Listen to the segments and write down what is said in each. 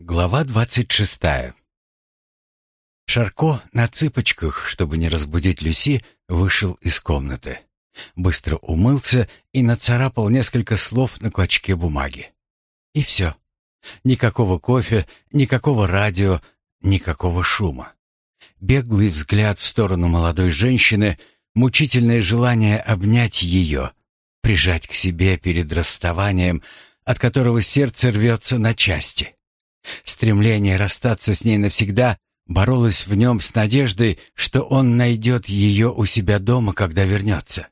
Глава двадцать шестая. Шарко на цыпочках, чтобы не разбудить Люси, вышел из комнаты. Быстро умылся и нацарапал несколько слов на клочке бумаги. И все. Никакого кофе, никакого радио, никакого шума. Беглый взгляд в сторону молодой женщины, мучительное желание обнять ее, прижать к себе перед расставанием, от которого сердце рвется на части. Стремление расстаться с ней навсегда боролось в нем с надеждой, что он найдет ее у себя дома, когда вернется.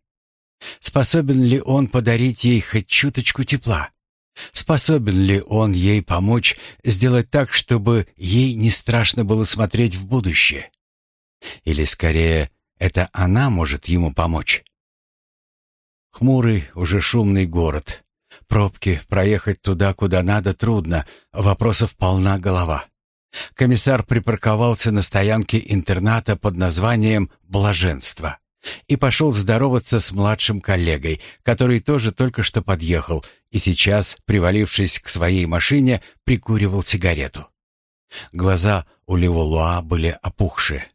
Способен ли он подарить ей хоть чуточку тепла? Способен ли он ей помочь сделать так, чтобы ей не страшно было смотреть в будущее? Или скорее, это она может ему помочь? Хмурый, уже шумный город. Пробки, проехать туда, куда надо, трудно, вопросов полна голова. Комиссар припарковался на стоянке интерната под названием «Блаженство» и пошел здороваться с младшим коллегой, который тоже только что подъехал и сейчас, привалившись к своей машине, прикуривал сигарету. Глаза у Леволуа были опухшие.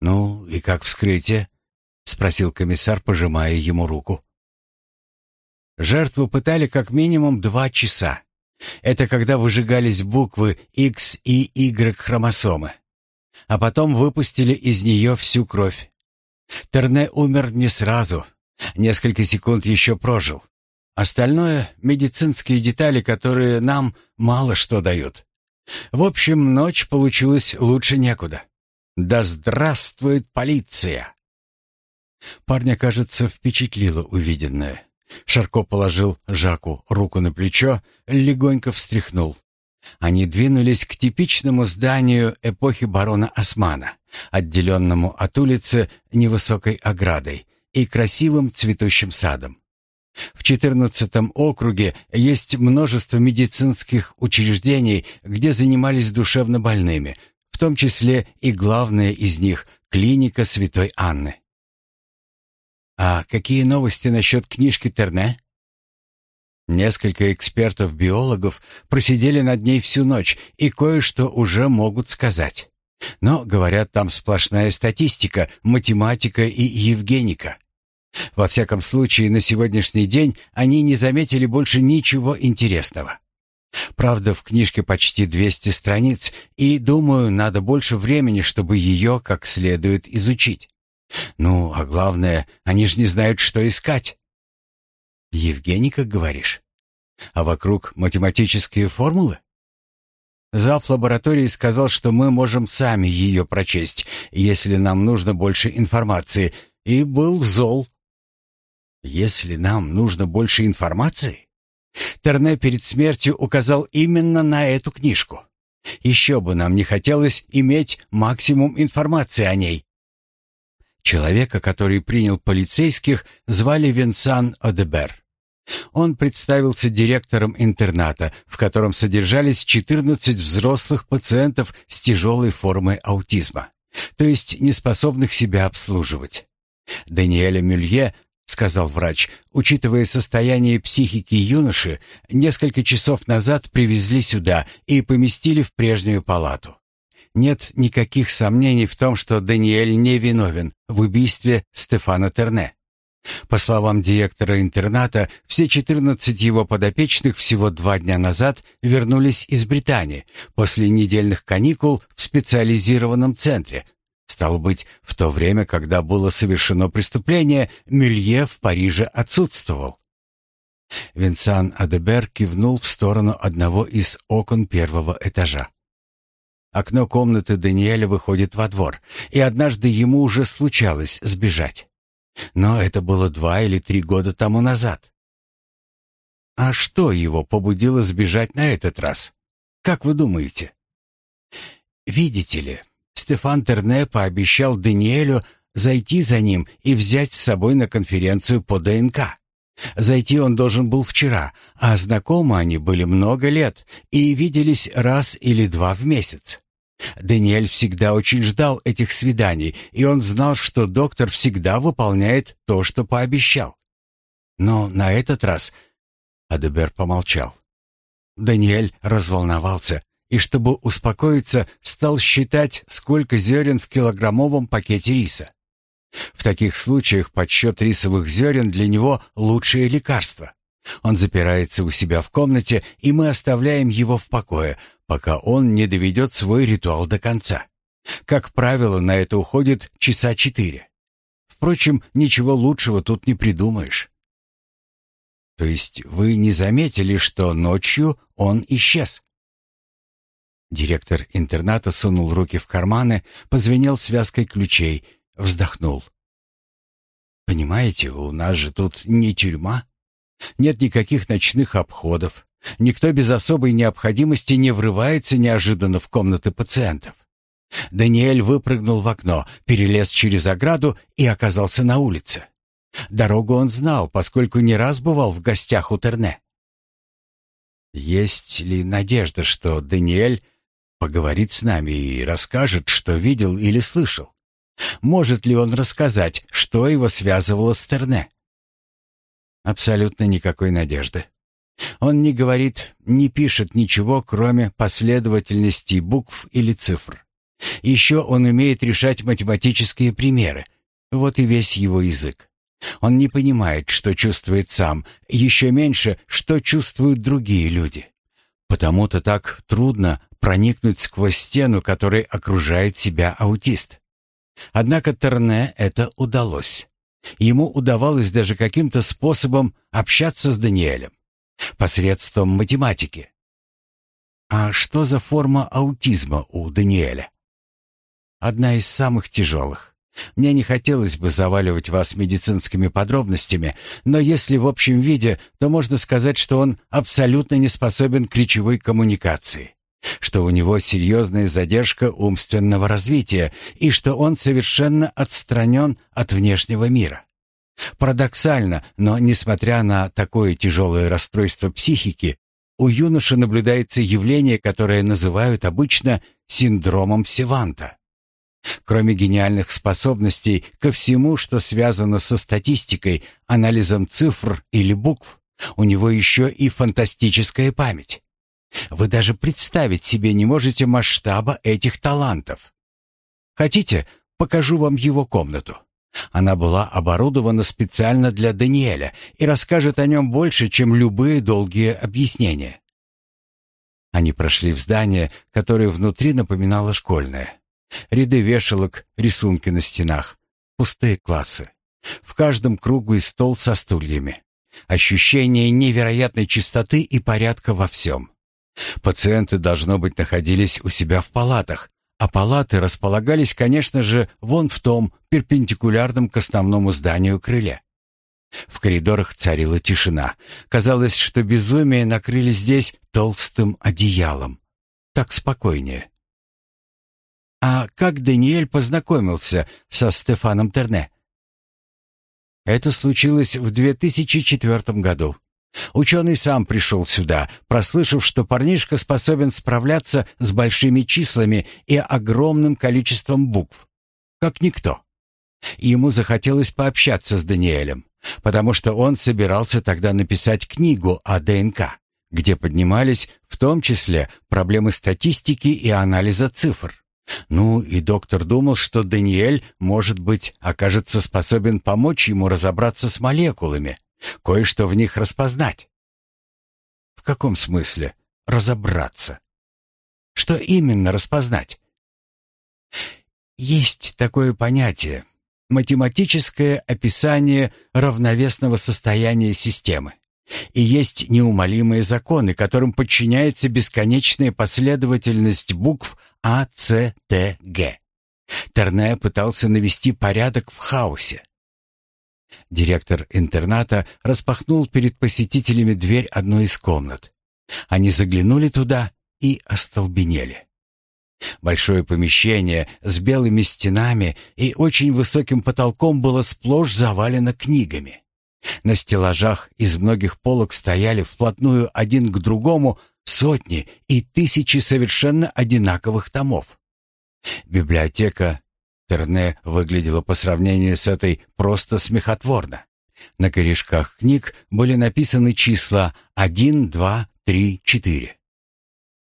«Ну, и как вскрытие?» — спросил комиссар, пожимая ему руку. Жертву пытали как минимум два часа. Это когда выжигались буквы X и Y хромосомы. А потом выпустили из нее всю кровь. Терне умер не сразу. Несколько секунд еще прожил. Остальное — медицинские детали, которые нам мало что дают. В общем, ночь получилась лучше некуда. Да здравствует полиция! Парня, кажется, впечатлило увиденное. Шарко положил Жаку руку на плечо, легонько встряхнул. Они двинулись к типичному зданию эпохи барона Османа, отделенному от улицы невысокой оградой и красивым цветущим садом. В 14 округе есть множество медицинских учреждений, где занимались душевнобольными, в том числе и главное из них – клиника Святой Анны. А какие новости насчет книжки Терне? Несколько экспертов-биологов просидели над ней всю ночь и кое-что уже могут сказать. Но, говорят, там сплошная статистика, математика и евгеника. Во всяком случае, на сегодняшний день они не заметили больше ничего интересного. Правда, в книжке почти 200 страниц, и, думаю, надо больше времени, чтобы ее как следует изучить. Ну, а главное, они же не знают, что искать. Евгеника, говоришь? А вокруг математические формулы? Зав лаборатории сказал, что мы можем сами ее прочесть, если нам нужно больше информации, и был зол. Если нам нужно больше информации? Терне перед смертью указал именно на эту книжку. Еще бы нам не хотелось иметь максимум информации о ней. Человека, который принял полицейских, звали Винсан Одебер. Он представился директором интерната, в котором содержались 14 взрослых пациентов с тяжелой формой аутизма, то есть неспособных себя обслуживать. Даниэля Мюлье, сказал врач, учитывая состояние психики юноши, несколько часов назад привезли сюда и поместили в прежнюю палату. Нет никаких сомнений в том, что Даниэль не виновен в убийстве Стефана Терне. По словам директора интерната, все 14 его подопечных всего два дня назад вернулись из Британии после недельных каникул в специализированном центре. Стало быть, в то время, когда было совершено преступление, Мюлье в Париже отсутствовал. Винсан Адебер кивнул в сторону одного из окон первого этажа. Окно комнаты Даниэля выходит во двор, и однажды ему уже случалось сбежать. Но это было два или три года тому назад. А что его побудило сбежать на этот раз? Как вы думаете? Видите ли, Стефан Терне пообещал Даниэлю зайти за ним и взять с собой на конференцию по ДНК. Зайти он должен был вчера, а знакомы они были много лет и виделись раз или два в месяц. Даниэль всегда очень ждал этих свиданий, и он знал, что доктор всегда выполняет то, что пообещал. Но на этот раз Адебер помолчал. Даниэль разволновался, и, чтобы успокоиться, стал считать, сколько зерен в килограммовом пакете риса. В таких случаях подсчет рисовых зерен для него лучшее лекарство. Он запирается у себя в комнате, и мы оставляем его в покое, пока он не доведет свой ритуал до конца. Как правило, на это уходит часа четыре. Впрочем, ничего лучшего тут не придумаешь. То есть вы не заметили, что ночью он исчез? Директор интерната сунул руки в карманы, позвенел связкой ключей, вздохнул. «Понимаете, у нас же тут не тюрьма. Нет никаких ночных обходов. Никто без особой необходимости не врывается неожиданно в комнаты пациентов. Даниэль выпрыгнул в окно, перелез через ограду и оказался на улице. Дорогу он знал, поскольку не раз бывал в гостях у Терне. Есть ли надежда, что Даниэль поговорит с нами и расскажет, что видел или слышал? Может ли он рассказать, что его связывало с Терне? Абсолютно никакой надежды. Он не говорит, не пишет ничего, кроме последовательности букв или цифр. Еще он умеет решать математические примеры. Вот и весь его язык. Он не понимает, что чувствует сам, еще меньше, что чувствуют другие люди. Потому-то так трудно проникнуть сквозь стену, которой окружает себя аутист. Однако Терне это удалось. Ему удавалось даже каким-то способом общаться с Даниэлем. Посредством математики. А что за форма аутизма у Даниэля? Одна из самых тяжелых. Мне не хотелось бы заваливать вас медицинскими подробностями, но если в общем виде, то можно сказать, что он абсолютно не способен к речевой коммуникации что у него серьезная задержка умственного развития и что он совершенно отстранен от внешнего мира. Парадоксально, но несмотря на такое тяжелое расстройство психики, у юноши наблюдается явление, которое называют обычно синдромом Севанта. Кроме гениальных способностей ко всему, что связано со статистикой, анализом цифр или букв, у него еще и фантастическая память. Вы даже представить себе не можете масштаба этих талантов. Хотите, покажу вам его комнату? Она была оборудована специально для Даниэля и расскажет о нем больше, чем любые долгие объяснения. Они прошли в здание, которое внутри напоминало школьное. Ряды вешалок, рисунки на стенах, пустые классы. В каждом круглый стол со стульями. Ощущение невероятной чистоты и порядка во всем. Пациенты, должно быть, находились у себя в палатах, а палаты располагались, конечно же, вон в том перпендикулярном к основному зданию крыле. В коридорах царила тишина. Казалось, что безумие накрыли здесь толстым одеялом. Так спокойнее. А как Даниэль познакомился со Стефаном Терне? Это случилось в 2004 году. Ученый сам пришел сюда, прослышав, что парнишка способен справляться с большими числами и огромным количеством букв. Как никто. Ему захотелось пообщаться с Даниэлем, потому что он собирался тогда написать книгу о ДНК, где поднимались в том числе проблемы статистики и анализа цифр. Ну и доктор думал, что Даниэль, может быть, окажется способен помочь ему разобраться с молекулами, Кое-что в них распознать. В каком смысле разобраться? Что именно распознать? Есть такое понятие математическое описание равновесного состояния системы. И есть неумолимые законы, которым подчиняется бесконечная последовательность букв А, С, Т, Г. Терне пытался навести порядок в хаосе. Директор интерната распахнул перед посетителями дверь одной из комнат. Они заглянули туда и остолбенели. Большое помещение с белыми стенами и очень высоким потолком было сплошь завалено книгами. На стеллажах из многих полок стояли вплотную один к другому сотни и тысячи совершенно одинаковых томов. Библиотека Терне выглядела по сравнению с этой просто смехотворно. На корешках книг были написаны числа 1, 2, 3, 4.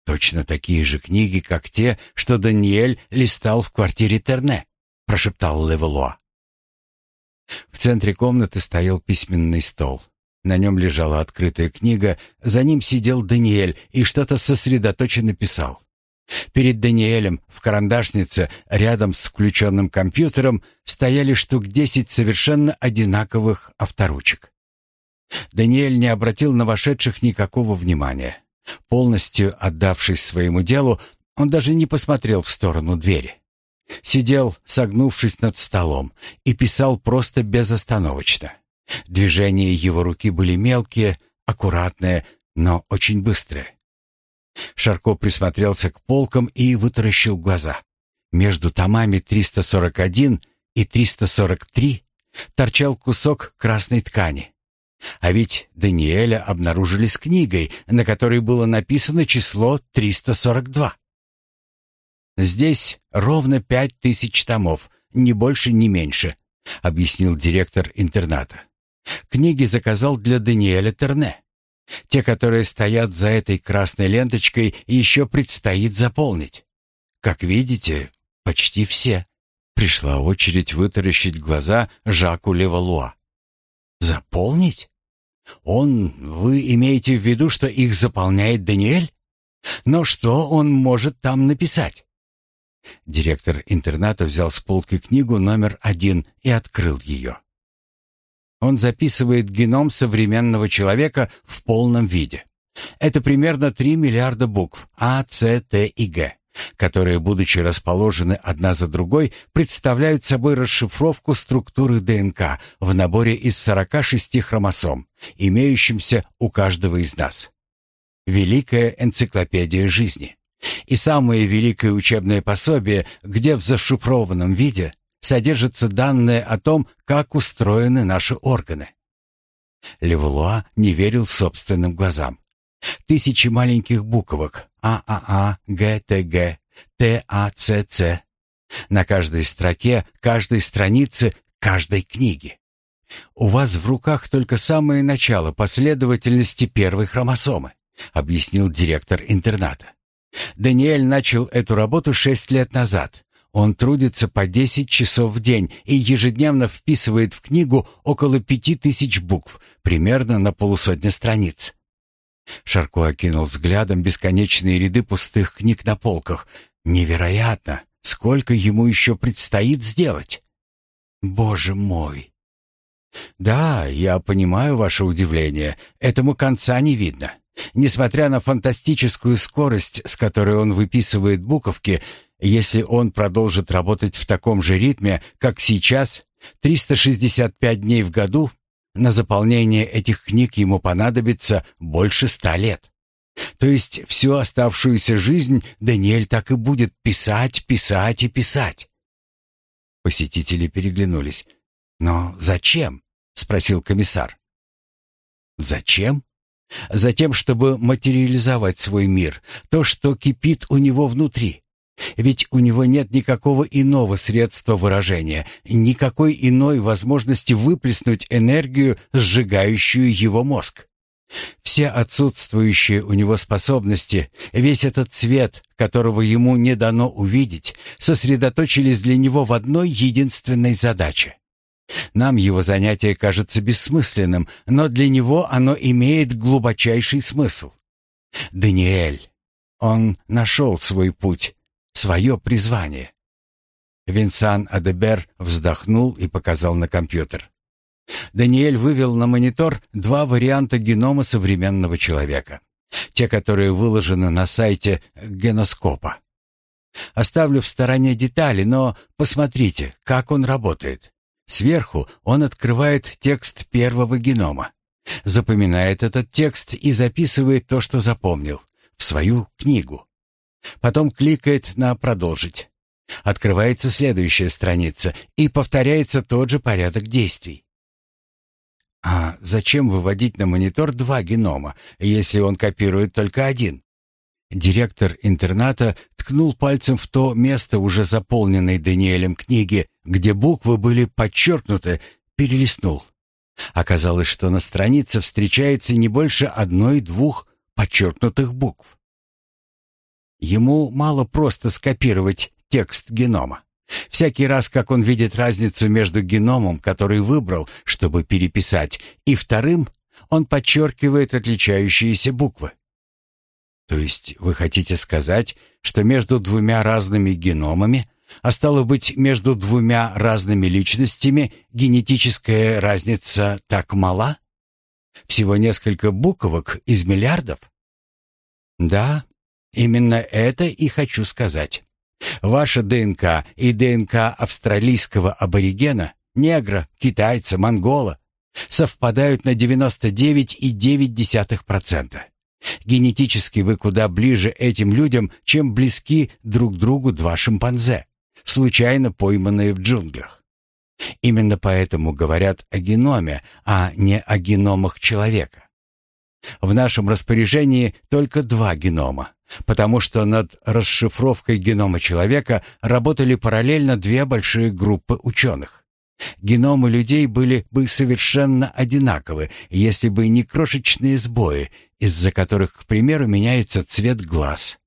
Точно такие же книги, как те, что Даниэль листал в квартире Терне, прошептал Левелуа. В центре комнаты стоял письменный стол. На нем лежала открытая книга, за ним сидел Даниэль и что-то сосредоточенно писал. Перед Даниэлем в карандашнице, рядом с включенным компьютером, стояли штук десять совершенно одинаковых авторучек. Даниэль не обратил на вошедших никакого внимания. Полностью отдавшись своему делу, он даже не посмотрел в сторону двери. Сидел, согнувшись над столом, и писал просто безостановочно. Движения его руки были мелкие, аккуратные, но очень быстрые. Шарко присмотрелся к полкам и вытаращил глаза. Между томами 341 и 343 торчал кусок красной ткани. А ведь Даниэля обнаружили с книгой, на которой было написано число 342. «Здесь ровно пять тысяч томов, ни больше, ни меньше», — объяснил директор интерната. «Книги заказал для Даниэля Терне. Те, которые стоят за этой красной ленточкой, еще предстоит заполнить. Как видите, почти все». Пришла очередь вытаращить глаза Жаку Левалуа. «Заполнить? Он, вы имеете в виду, что их заполняет Даниэль? Но что он может там написать?» Директор интерната взял с полки книгу номер один и открыл ее. Он записывает геном современного человека в полном виде. Это примерно 3 миллиарда букв А, С, Т и Г, которые, будучи расположены одна за другой, представляют собой расшифровку структуры ДНК в наборе из 46 хромосом, имеющимся у каждого из нас. Великая энциклопедия жизни. И самое великое учебное пособие, где в зашифрованном виде содержатся данные о том, как устроены наши органы. Левуа не верил собственным глазам. Тысячи маленьких буквок ААА, ГТГ, ТАЦЦ. На каждой строке, каждой странице, каждой книги. У вас в руках только самое начало последовательности первой хромосомы, объяснил директор интерната. Даниэль начал эту работу шесть лет назад, он трудится по 10 часов в день и ежедневно вписывает в книгу около пяти тысяч букв, примерно на полусотни страниц. Шарко окинул взглядом бесконечные ряды пустых книг на полках. Невероятно, сколько ему еще предстоит сделать. Боже мой! Да, я понимаю ваше удивление. Этому конца не видно. Несмотря на фантастическую скорость, с которой он выписывает буковки, если он продолжит работать в таком же ритме, как сейчас, 365 дней в году, на заполнение этих книг ему понадобится больше ста лет. То есть всю оставшуюся жизнь Даниэль так и будет писать, писать и писать. Посетители переглянулись. «Но зачем?» — спросил комиссар. «Зачем?» «Затем, чтобы материализовать свой мир, то, что кипит у него внутри. Ведь у него нет никакого иного средства выражения, никакой иной возможности выплеснуть энергию, сжигающую его мозг. Все отсутствующие у него способности, весь этот цвет, которого ему не дано увидеть, сосредоточились для него в одной единственной задаче. Нам его занятие кажется бессмысленным, но для него оно имеет глубочайший смысл. Даниэль, он нашел свой путь, свое призвание. Винсан Адебер вздохнул и показал на компьютер. Даниэль вывел на монитор два варианта генома современного человека. Те, которые выложены на сайте Геноскопа. Оставлю в стороне детали, но посмотрите, как он работает. Сверху он открывает текст первого генома. Запоминает этот текст и записывает то, что запомнил, в свою книгу. Потом кликает на «Продолжить». Открывается следующая страница и повторяется тот же порядок действий. А зачем выводить на монитор два генома, если он копирует только один? Директор интерната ткнул пальцем в то место уже заполненной Даниэлем книги, где буквы были подчеркнуты, перелистнул. Оказалось, что на странице встречается не больше одной-двух подчеркнутых букв. Ему мало просто скопировать текст генома. Всякий раз, как он видит разницу между геномом, который выбрал, чтобы переписать, и вторым, он подчеркивает отличающиеся буквы. То есть вы хотите сказать, что между двумя разными геномами, а стало быть, между двумя разными личностями, генетическая разница так мала? Всего несколько буквок из миллиардов? Да, именно это и хочу сказать. Ваша ДНК и ДНК австралийского аборигена, негра, китайца, монгола совпадают на 99,9%. Генетически вы куда ближе этим людям, чем близки друг другу два шимпанзе, случайно пойманные в джунглях. Именно поэтому говорят о геноме, а не о геномах человека. В нашем распоряжении только два генома, потому что над расшифровкой генома человека работали параллельно две большие группы ученых. Геномы людей были бы совершенно одинаковы, если бы не крошечные сбои, из-за которых, к примеру, меняется цвет глаз.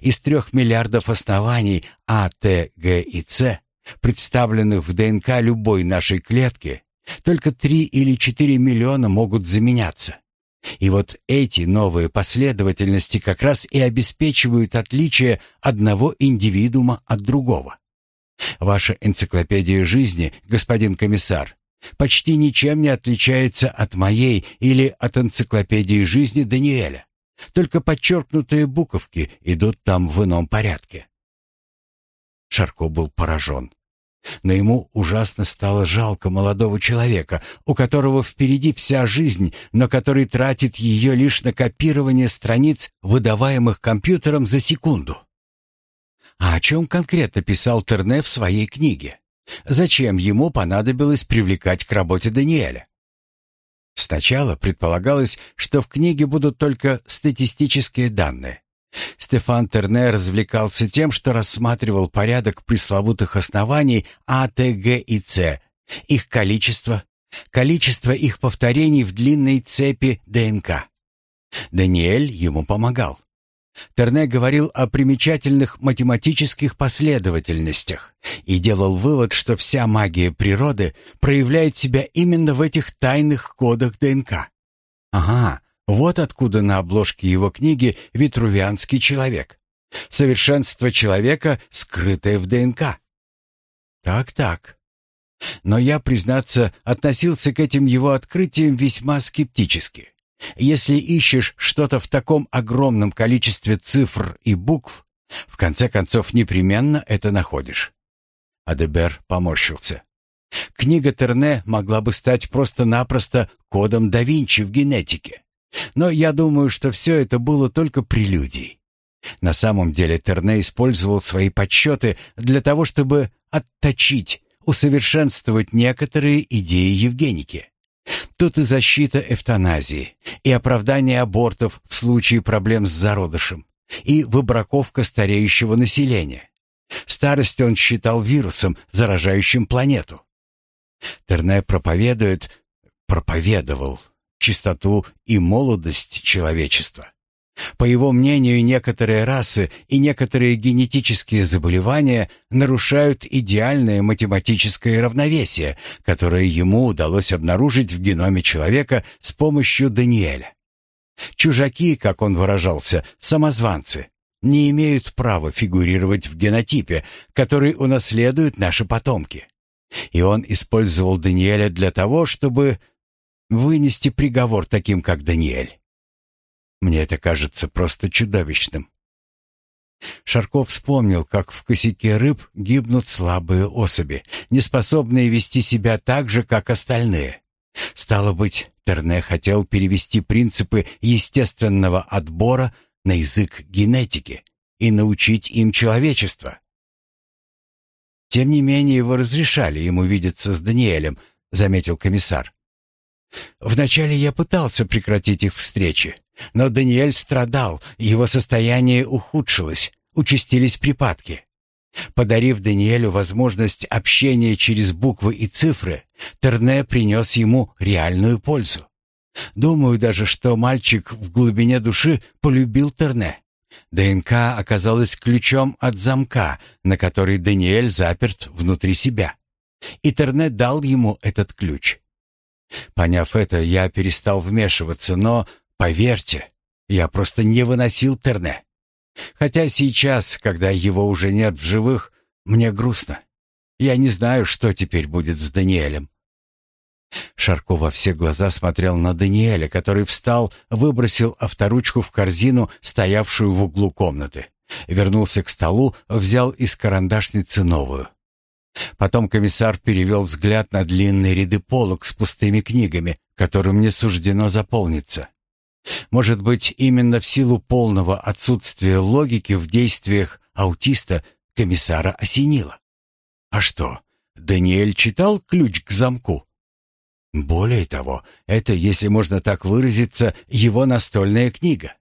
Из трех миллиардов оснований А, Т, Г и С, представленных в ДНК любой нашей клетки, только три или четыре миллиона могут заменяться. И вот эти новые последовательности как раз и обеспечивают отличие одного индивидуума от другого. Ваша энциклопедия жизни, господин комиссар, почти ничем не отличается от моей или от энциклопедии жизни Даниэля. Только подчеркнутые буковки идут там в ином порядке. Шарко был поражен. Но ему ужасно стало жалко молодого человека, у которого впереди вся жизнь, но который тратит ее лишь на копирование страниц, выдаваемых компьютером за секунду. А о чем конкретно писал Терне в своей книге? Зачем ему понадобилось привлекать к работе Даниэля? Сначала предполагалось, что в книге будут только статистические данные. Стефан Терне развлекался тем, что рассматривал порядок пресловутых оснований А, Т, Г и С, их количество, количество их повторений в длинной цепи ДНК. Даниэль ему помогал. Терне говорил о примечательных математических последовательностях и делал вывод, что вся магия природы проявляет себя именно в этих тайных кодах ДНК. Ага, вот откуда на обложке его книги «Витрувианский человек». Совершенство человека, скрытое в ДНК. Так-так. Но я, признаться, относился к этим его открытиям весьма скептически. Если ищешь что-то в таком огромном количестве цифр и букв, в конце концов непременно это находишь. Адебер поморщился. Книга Терне могла бы стать просто-напросто кодом да Винчи в генетике. Но я думаю, что все это было только прелюдией. На самом деле Терне использовал свои подсчеты для того, чтобы отточить, усовершенствовать некоторые идеи Евгеники. Тут и защита эвтаназии, и оправдание абортов в случае проблем с зародышем, и выбраковка стареющего населения. Старость он считал вирусом, заражающим планету. Терне проповедует, проповедовал чистоту и молодость человечества. По его мнению, некоторые расы и некоторые генетические заболевания нарушают идеальное математическое равновесие, которое ему удалось обнаружить в геноме человека с помощью Даниэля. Чужаки, как он выражался, самозванцы, не имеют права фигурировать в генотипе, который унаследуют наши потомки. И он использовал Даниэля для того, чтобы вынести приговор таким, как Даниэль. Мне это кажется просто чудовищным. Шарков вспомнил, как в косяке рыб гибнут слабые особи, неспособные вести себя так же, как остальные. Стало быть, Терне хотел перевести принципы естественного отбора на язык генетики и научить им человечество. Тем не менее, вы разрешали ему видеться с Даниэлем, заметил комиссар. Вначале я пытался прекратить их встречи, но Даниэль страдал, его состояние ухудшилось, участились припадки. Подарив Даниэлю возможность общения через буквы и цифры, Терне принес ему реальную пользу. Думаю даже, что мальчик в глубине души полюбил Терне. ДНК оказалась ключом от замка, на который Даниэль заперт внутри себя. И Терне дал ему этот ключ. Поняв это, я перестал вмешиваться, но, поверьте, я просто не выносил Терне. Хотя сейчас, когда его уже нет в живых, мне грустно. Я не знаю, что теперь будет с Даниэлем. Шарко во все глаза смотрел на Даниэля, который встал, выбросил авторучку в корзину, стоявшую в углу комнаты. Вернулся к столу, взял из карандашницы новую. Потом комиссар перевел взгляд на длинные ряды полок с пустыми книгами, которым не суждено заполниться. Может быть, именно в силу полного отсутствия логики в действиях аутиста комиссара осенило. А что, Даниэль читал ключ к замку? Более того, это, если можно так выразиться, его настольная книга.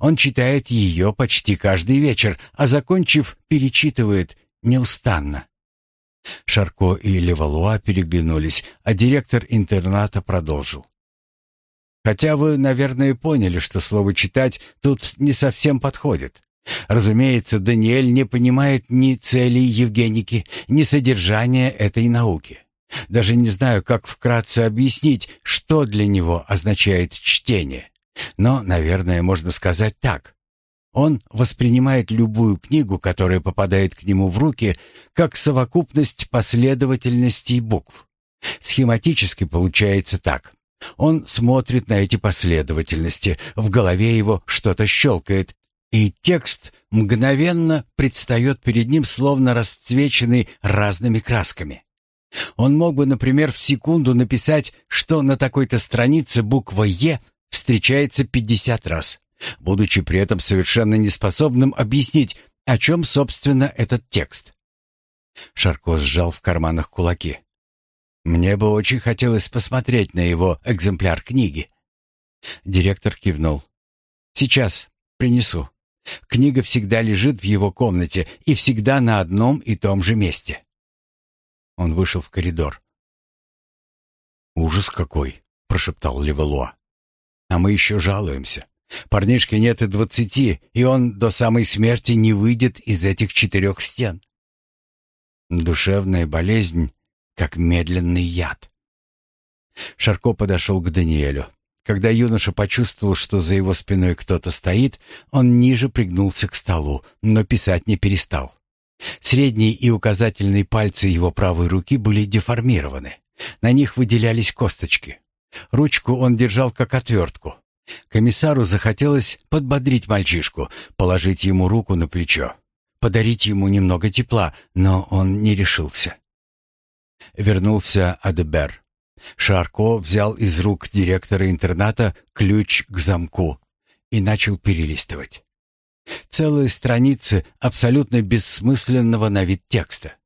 Он читает ее почти каждый вечер, а закончив, перечитывает неустанно. Шарко и Левалуа переглянулись, а директор интерната продолжил. Хотя вы, наверное, поняли, что слово «читать» тут не совсем подходит. Разумеется, Даниэль не понимает ни целей Евгеники, ни содержания этой науки. Даже не знаю, как вкратце объяснить, что для него означает чтение. Но, наверное, можно сказать так. Он воспринимает любую книгу, которая попадает к нему в руки, как совокупность последовательностей букв. Схематически получается так. Он смотрит на эти последовательности, в голове его что-то щелкает, и текст мгновенно предстает перед ним, словно расцвеченный разными красками. Он мог бы, например, в секунду написать, что на такой-то странице буква «Е» встречается 50 раз, будучи при этом совершенно неспособным объяснить, о чем, собственно, этот текст. Шарко сжал в карманах кулаки. Мне бы очень хотелось посмотреть на его экземпляр книги. Директор кивнул. Сейчас принесу. Книга всегда лежит в его комнате и всегда на одном и том же месте. Он вышел в коридор. «Ужас какой!» — прошептал Левелуа. «А мы еще жалуемся. Парнишке нет и двадцати, и он до самой смерти не выйдет из этих четырех стен. Душевная болезнь, как медленный яд». Шарко подошел к Даниэлю. Когда юноша почувствовал, что за его спиной кто-то стоит, он ниже пригнулся к столу, но писать не перестал. Средний и указательный пальцы его правой руки были деформированы. На них выделялись косточки. Ручку он держал как отвертку. Комиссару захотелось подбодрить мальчишку, положить ему руку на плечо, подарить ему немного тепла, но он не решился. Вернулся Адебер. Шарко взял из рук директора интерната ключ к замку и начал перелистывать. Целые страницы абсолютно бессмысленного на вид текста.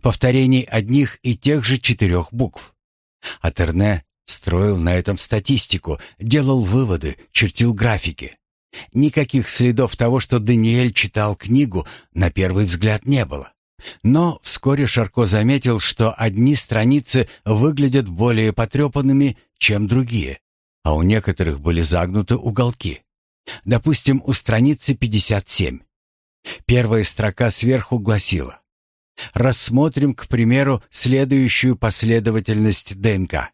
Повторений одних и тех же четырех букв. А Терне строил на этом статистику, делал выводы, чертил графики. Никаких следов того, что Даниэль читал книгу, на первый взгляд не было. Но вскоре Шарко заметил, что одни страницы выглядят более потрепанными, чем другие, а у некоторых были загнуты уголки. Допустим, у страницы 57. Первая строка сверху гласила «Рассмотрим, к примеру, следующую последовательность ДНК».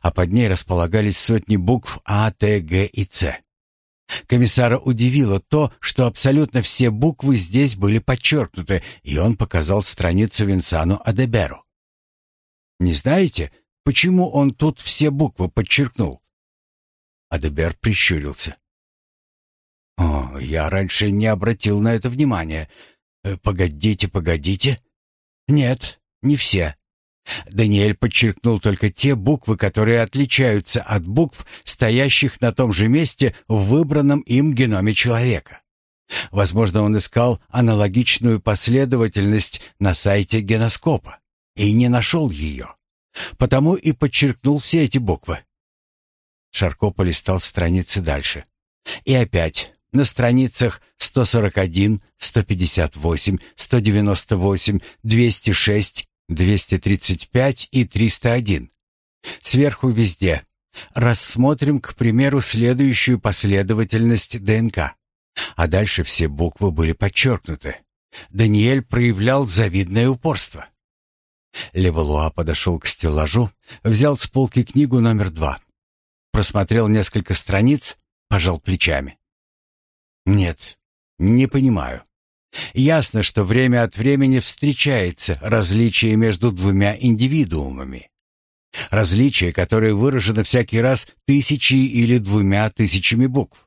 А под ней располагались сотни букв А, Т, Г и Ц. Комиссара удивило то, что абсолютно все буквы здесь были подчеркнуты, и он показал страницу Винсану Адеберу. «Не знаете, почему он тут все буквы подчеркнул?» Адебер прищурился. «О, я раньше не обратил на это внимания. Э, погодите, погодите. Нет, не все. Даниэль подчеркнул только те буквы, которые отличаются от букв, стоящих на том же месте в выбранном им геноме человека. Возможно, он искал аналогичную последовательность на сайте геноскопа и не нашел ее. Потому и подчеркнул все эти буквы. Шарко полистал страницы дальше. И опять на страницах 141, 158, 198, 206, 235 и 301. Сверху везде. Рассмотрим, к примеру, следующую последовательность ДНК. А дальше все буквы были подчеркнуты. Даниэль проявлял завидное упорство. Левалуа подошел к стеллажу, взял с полки книгу номер два. Просмотрел несколько страниц, пожал плечами. «Нет, не понимаю. Ясно, что время от времени встречается различие между двумя индивидуумами. Различие, которое выражено всякий раз тысячей или двумя тысячами букв.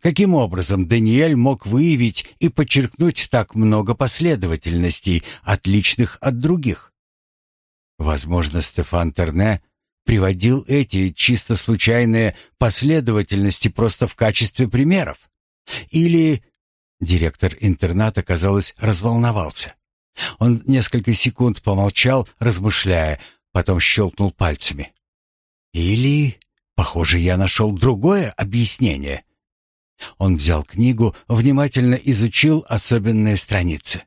Каким образом Даниэль мог выявить и подчеркнуть так много последовательностей, отличных от других? Возможно, Стефан Терне приводил эти чисто случайные последовательности просто в качестве примеров. Или директор интерната, казалось, разволновался. Он несколько секунд помолчал, размышляя, потом щелкнул пальцами. Или, похоже, я нашел другое объяснение. Он взял книгу, внимательно изучил особенные страницы.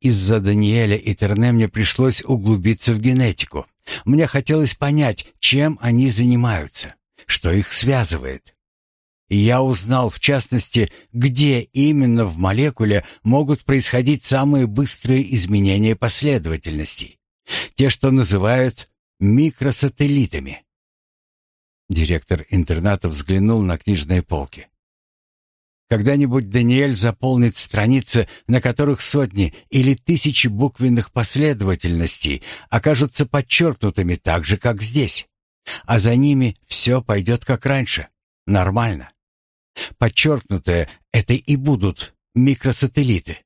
Из-за Даниэля и Терне мне пришлось углубиться в генетику. Мне хотелось понять, чем они занимаются, что их связывает. Я узнал, в частности, где именно в молекуле могут происходить самые быстрые изменения последовательностей. Те, что называют микросателлитами. Директор интерната взглянул на книжные полки. Когда-нибудь Даниэль заполнит страницы, на которых сотни или тысячи буквенных последовательностей окажутся подчеркнутыми так же, как здесь. А за ними все пойдет как раньше. Нормально. Подчеркнутые — это и будут микросателлиты.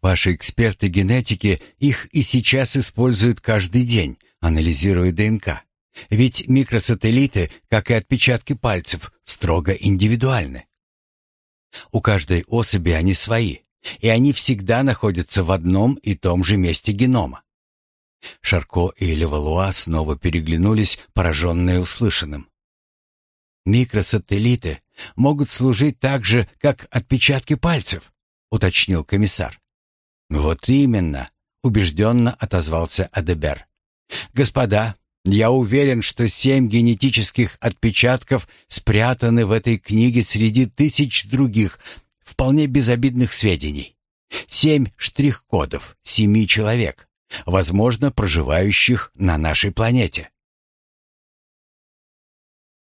Ваши эксперты генетики их и сейчас используют каждый день, анализируя ДНК. Ведь микросателлиты, как и отпечатки пальцев, строго индивидуальны. У каждой особи они свои, и они всегда находятся в одном и том же месте генома. Шарко и Левалуа снова переглянулись, пораженные услышанным. «Микросателлиты могут служить так же, как отпечатки пальцев», — уточнил комиссар. «Вот именно», — убежденно отозвался Адебер. «Господа, я уверен, что семь генетических отпечатков спрятаны в этой книге среди тысяч других, вполне безобидных сведений. Семь штрих-кодов семи человек, возможно, проживающих на нашей планете.